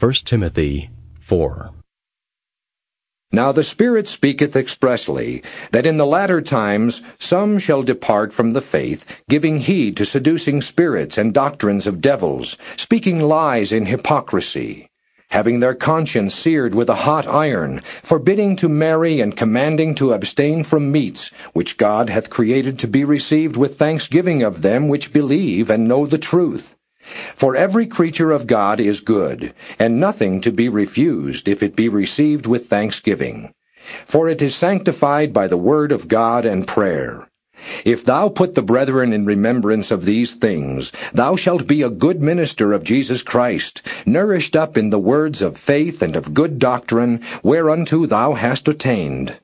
1 Timothy 4. Now the Spirit speaketh expressly, that in the latter times some shall depart from the faith, giving heed to seducing spirits and doctrines of devils, speaking lies in hypocrisy, having their conscience seared with a hot iron, forbidding to marry and commanding to abstain from meats, which God hath created to be received with thanksgiving of them which believe and know the truth. For every creature of God is good, and nothing to be refused if it be received with thanksgiving. For it is sanctified by the word of God and prayer. If thou put the brethren in remembrance of these things, thou shalt be a good minister of Jesus Christ, nourished up in the words of faith and of good doctrine, whereunto thou hast attained.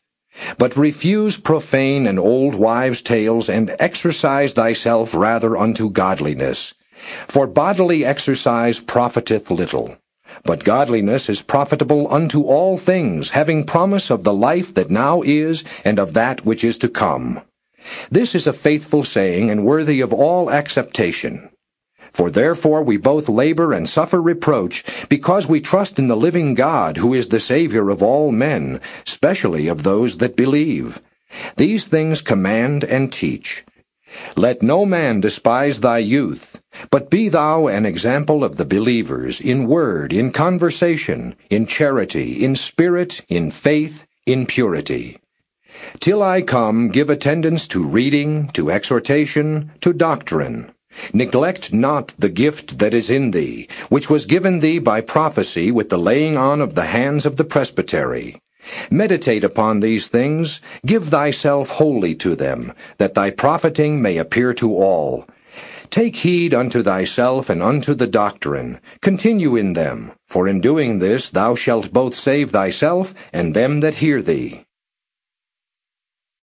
But refuse profane and old wives' tales, and exercise thyself rather unto godliness. For bodily exercise profiteth little. But godliness is profitable unto all things, having promise of the life that now is, and of that which is to come. This is a faithful saying, and worthy of all acceptation. For therefore we both labor and suffer reproach, because we trust in the living God, who is the Saviour of all men, specially of those that believe. These things command and teach. Let no man despise thy youth, but be thou an example of the believers in word, in conversation, in charity, in spirit, in faith, in purity. Till I come, give attendance to reading, to exhortation, to doctrine. Neglect not the gift that is in thee, which was given thee by prophecy with the laying on of the hands of the presbytery. Meditate upon these things, give thyself wholly to them, that thy profiting may appear to all. Take heed unto thyself and unto the doctrine. Continue in them, for in doing this thou shalt both save thyself and them that hear thee.